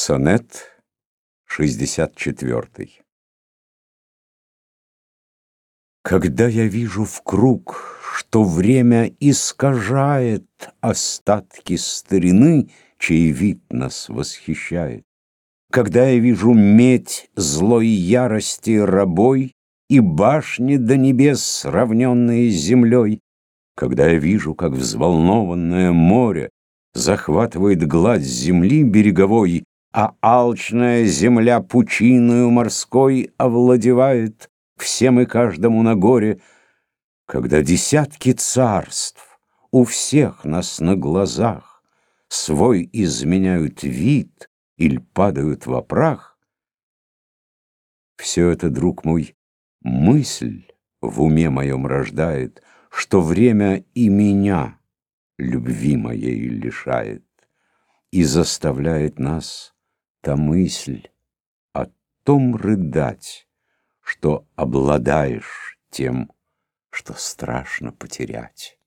Сонет 64 Когда я вижу в круг, что время искажает Остатки старины, чей вид нас восхищает, Когда я вижу медь злой ярости рабой И башни до небес, сравненные с землей, Когда я вижу, как взволнованное море Захватывает гладь земли береговой а алчная земля пучиною морской овладевает всем и каждому на горе, когда десятки царств у всех нас на глазах свой изменяют вид или падают во прах, все это, друг мой, мысль в уме моем рождает, что время и меня любви моей лишает и заставляет нас та мысль о том рыдать, что обладаешь тем, что страшно потерять.